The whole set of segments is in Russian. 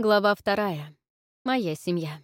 Глава вторая. Моя семья.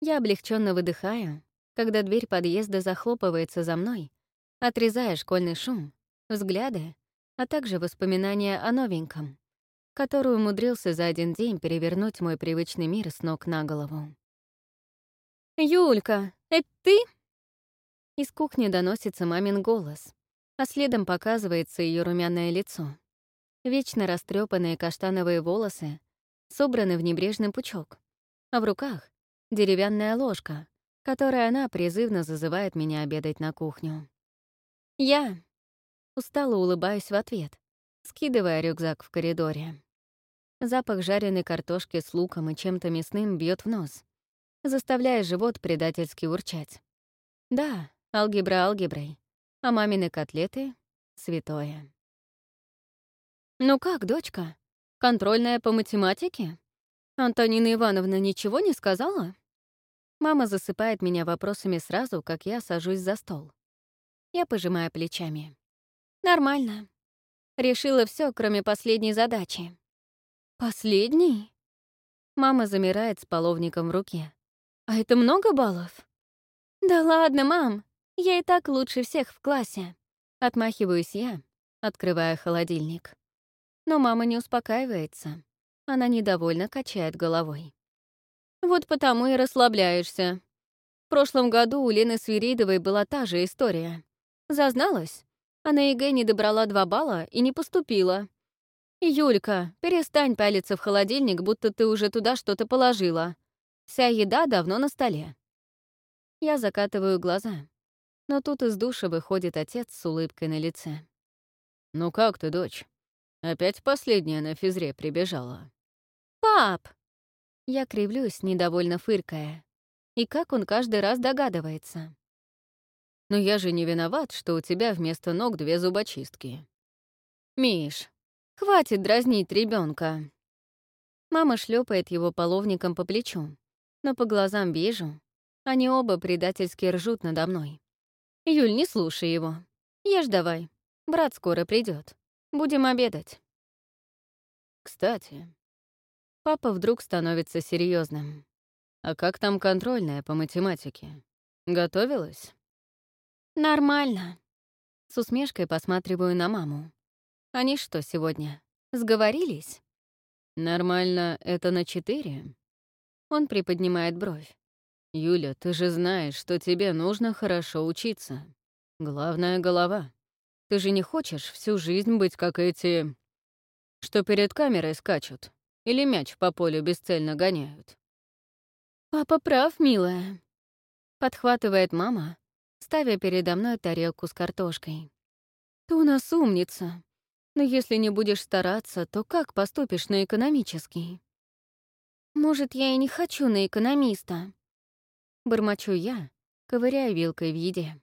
Я облегченно выдыхаю, когда дверь подъезда захлопывается за мной, отрезая школьный шум, взгляды, а также воспоминания о новеньком, который умудрился за один день перевернуть мой привычный мир с ног на голову. «Юлька, это ты?» Из кухни доносится мамин голос, а следом показывается ее румяное лицо. Вечно растрепанные каштановые волосы собраны в небрежный пучок, а в руках — деревянная ложка, которой она призывно зазывает меня обедать на кухню. Я устало улыбаюсь в ответ, скидывая рюкзак в коридоре. Запах жареной картошки с луком и чем-то мясным бьет в нос, заставляя живот предательски урчать. Да, алгебра алгеброй, а мамины котлеты — святое. «Ну как, дочка? Контрольная по математике? Антонина Ивановна ничего не сказала?» Мама засыпает меня вопросами сразу, как я сажусь за стол. Я пожимаю плечами. «Нормально. Решила все, кроме последней задачи». «Последний?» Мама замирает с половником в руке. «А это много баллов?» «Да ладно, мам. Я и так лучше всех в классе». Отмахиваюсь я, открывая холодильник. Но мама не успокаивается. Она недовольно качает головой. «Вот потому и расслабляешься. В прошлом году у Лены Свиридовой была та же история. Зазналась, а на ЕГЭ не добрала два балла и не поступила. «Юлька, перестань пялиться в холодильник, будто ты уже туда что-то положила. Вся еда давно на столе». Я закатываю глаза, но тут из душа выходит отец с улыбкой на лице. «Ну как ты, дочь?» Опять последняя на физре прибежала. «Пап!» Я кривлюсь, недовольно фыркая. И как он каждый раз догадывается. «Но я же не виноват, что у тебя вместо ног две зубочистки». «Миш, хватит дразнить ребенка. Мама шлепает его половником по плечу, но по глазам вижу, они оба предательски ржут надо мной. «Юль, не слушай его. Ешь давай. Брат скоро придет. Будем обедать. Кстати, папа вдруг становится серьезным. А как там контрольная по математике? Готовилась? Нормально. С усмешкой посматриваю на маму. Они что сегодня, сговорились? Нормально — это на четыре? Он приподнимает бровь. «Юля, ты же знаешь, что тебе нужно хорошо учиться. Главное — голова. Ты же не хочешь всю жизнь быть как эти... что перед камерой скачут или мяч по полю бесцельно гоняют. «Папа прав, милая», — подхватывает мама, ставя передо мной тарелку с картошкой. «Ты у нас умница, но если не будешь стараться, то как поступишь на экономический?» «Может, я и не хочу на экономиста?» Бормочу я, ковыряя вилкой в еде.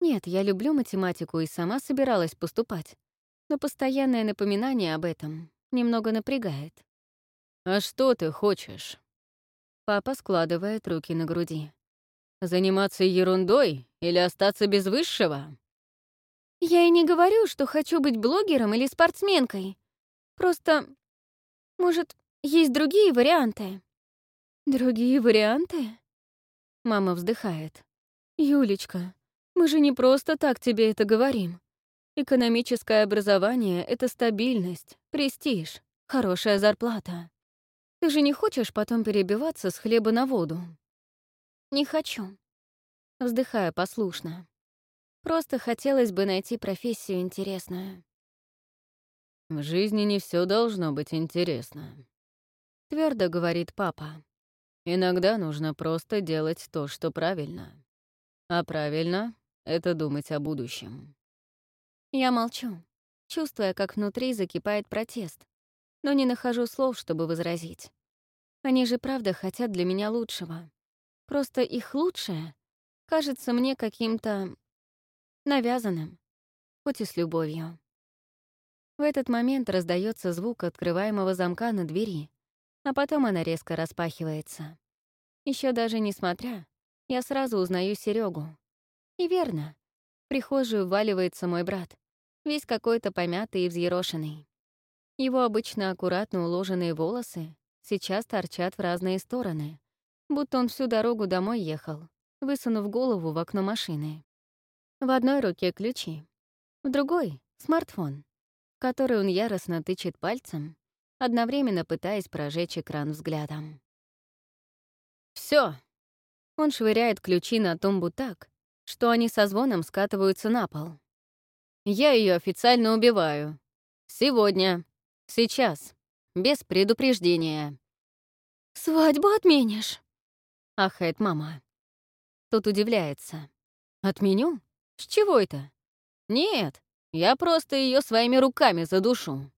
Нет, я люблю математику и сама собиралась поступать, но постоянное напоминание об этом немного напрягает. «А что ты хочешь?» Папа складывает руки на груди. «Заниматься ерундой или остаться без высшего?» «Я и не говорю, что хочу быть блогером или спортсменкой. Просто, может, есть другие варианты?» «Другие варианты?» Мама вздыхает. «Юлечка, мы же не просто так тебе это говорим. Экономическое образование — это стабильность, престиж, хорошая зарплата. Ты же не хочешь потом перебиваться с хлеба на воду? Не хочу. Вздыхая послушно. Просто хотелось бы найти профессию интересную. В жизни не все должно быть интересно. Твердо говорит папа. Иногда нужно просто делать то, что правильно. А правильно это думать о будущем. Я молчу, чувствуя, как внутри закипает протест, но не нахожу слов, чтобы возразить. Они же правда хотят для меня лучшего. Просто их лучшее кажется мне каким-то навязанным, хоть и с любовью. В этот момент раздается звук открываемого замка на двери, а потом она резко распахивается. Еще даже несмотря, я сразу узнаю Серегу, и верно. В прихожую вваливается мой брат, весь какой-то помятый и взъерошенный. Его обычно аккуратно уложенные волосы сейчас торчат в разные стороны, будто он всю дорогу домой ехал, высунув голову в окно машины. В одной руке ключи, в другой — смартфон, который он яростно тычет пальцем, одновременно пытаясь прожечь экран взглядом. Все. Он швыряет ключи на тумбу так, что они со звоном скатываются на пол. Я ее официально убиваю. Сегодня. Сейчас. Без предупреждения. «Свадьбу отменишь?» — ахает мама. Тут удивляется. «Отменю? С чего это?» «Нет, я просто ее своими руками задушу».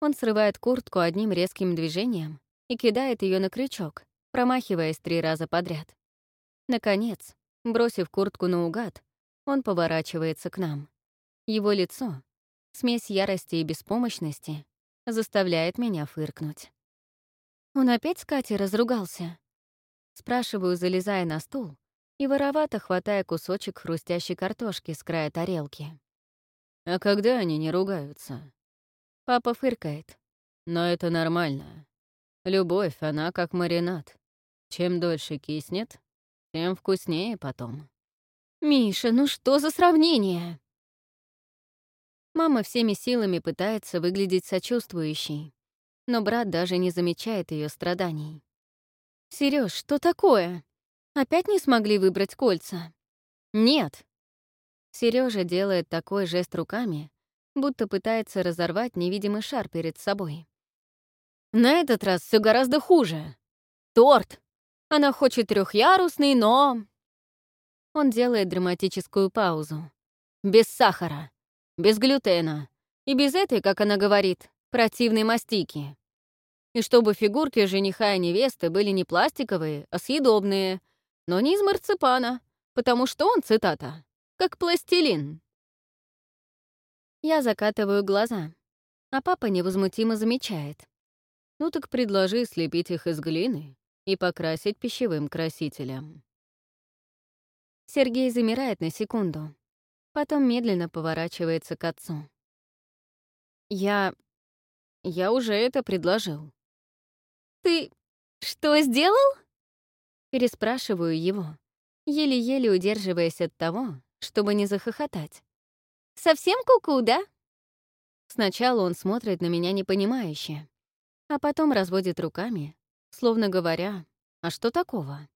Он срывает куртку одним резким движением и кидает ее на крючок, промахиваясь три раза подряд. Наконец, бросив куртку наугад, он поворачивается к нам. Его лицо, смесь ярости и беспомощности, заставляет меня фыркнуть. Он опять с Катей разругался? Спрашиваю, залезая на стул и воровато хватая кусочек хрустящей картошки с края тарелки. А когда они не ругаются? Папа фыркает. Но это нормально. Любовь, она как маринад. Чем дольше киснет, тем вкуснее потом. «Миша, ну что за сравнение?» Мама всеми силами пытается выглядеть сочувствующей, но брат даже не замечает ее страданий. Сереж, что такое? Опять не смогли выбрать кольца?» «Нет». Сережа делает такой жест руками, будто пытается разорвать невидимый шар перед собой. «На этот раз все гораздо хуже. Торт! Она хочет трехярусный, но...» Он делает драматическую паузу. «Без сахара без глютена и без этой, как она говорит, противной мастики. И чтобы фигурки жениха и невесты были не пластиковые, а съедобные, но не из марципана, потому что он, цитата, как пластилин. Я закатываю глаза, а папа невозмутимо замечает. Ну так предложи слепить их из глины и покрасить пищевым красителем. Сергей замирает на секунду, Потом медленно поворачивается к отцу. «Я... я уже это предложил». «Ты что сделал?» Переспрашиваю его, еле-еле удерживаясь от того, чтобы не захохотать. «Совсем куку, -ку, да?» Сначала он смотрит на меня непонимающе, а потом разводит руками, словно говоря, «А что такого?»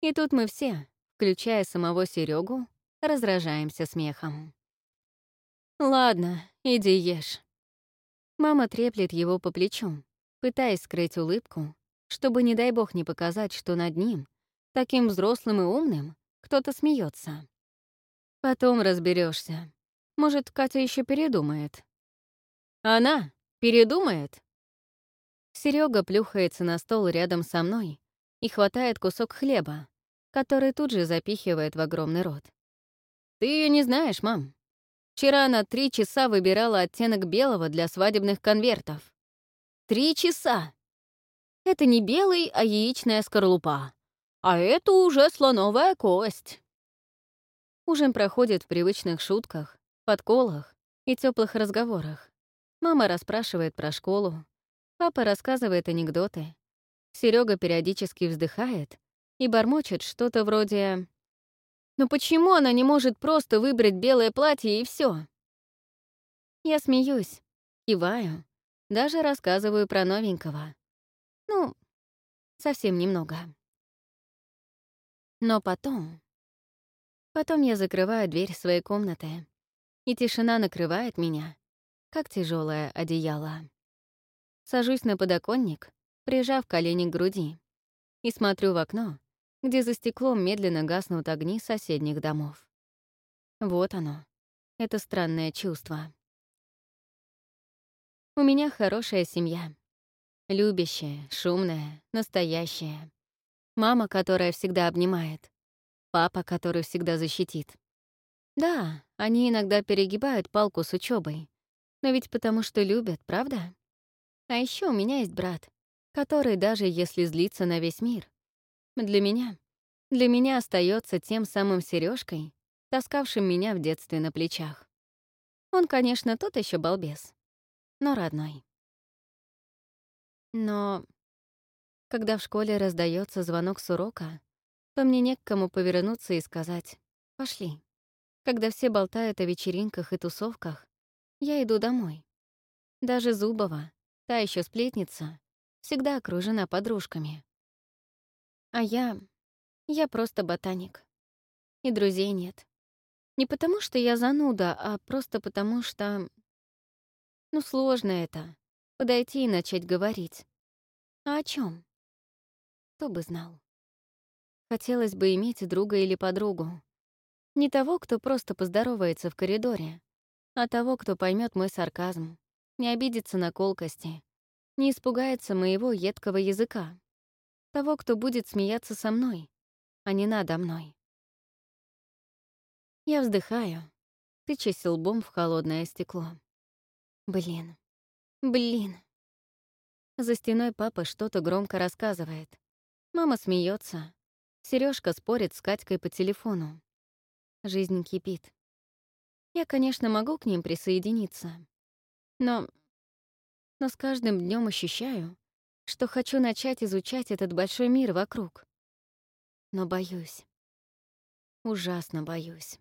И тут мы все, включая самого Серегу, разражаемся смехом. «Ладно, иди ешь». Мама треплет его по плечу, пытаясь скрыть улыбку, чтобы, не дай бог, не показать, что над ним, таким взрослым и умным, кто-то смеется. Потом разберешься. Может, Катя еще передумает. Она передумает? Серега плюхается на стол рядом со мной и хватает кусок хлеба, который тут же запихивает в огромный рот. Ты ее не знаешь, мам. Вчера она три часа выбирала оттенок белого для свадебных конвертов. Три часа! Это не белый, а яичная скорлупа. А это уже слоновая кость. Ужин проходит в привычных шутках, подколах и теплых разговорах. Мама расспрашивает про школу, папа рассказывает анекдоты. Серега периодически вздыхает и бормочет что-то вроде но почему она не может просто выбрать белое платье и все? Я смеюсь, киваю, даже рассказываю про новенького. Ну, совсем немного. Но потом... Потом я закрываю дверь своей комнаты, и тишина накрывает меня, как тяжелое одеяло. Сажусь на подоконник, прижав колени к груди, и смотрю в окно, где за стеклом медленно гаснут огни соседних домов. Вот оно, это странное чувство. У меня хорошая семья. Любящая, шумная, настоящая. Мама, которая всегда обнимает. Папа, который всегда защитит. Да, они иногда перегибают палку с учебой, но ведь потому что любят, правда? А еще у меня есть брат, который, даже если злится на весь мир, для меня. Для меня остается тем самым сережкой, таскавшим меня в детстве на плечах. Он, конечно, тот еще балбес. но родной. Но когда в школе раздается звонок с урока, то мне не к кому повернуться и сказать «пошли». Когда все болтают о вечеринках и тусовках, я иду домой. Даже Зубова, та еще сплетница, всегда окружена подружками. А я... я просто ботаник. И друзей нет. Не потому, что я зануда, а просто потому, что... Ну, сложно это — подойти и начать говорить. А о чем? Кто бы знал. Хотелось бы иметь друга или подругу. Не того, кто просто поздоровается в коридоре, а того, кто поймет мой сарказм, не обидится на колкости, не испугается моего едкого языка. Того, кто будет смеяться со мной, а не надо мной. Я вздыхаю, тычась лбом в холодное стекло. Блин. Блин. За стеной папа что-то громко рассказывает. Мама смеется. Сережка спорит с Катькой по телефону. Жизнь кипит. Я, конечно, могу к ним присоединиться. Но... Но с каждым днем ощущаю, что хочу начать изучать этот большой мир вокруг. Но боюсь. Ужасно боюсь.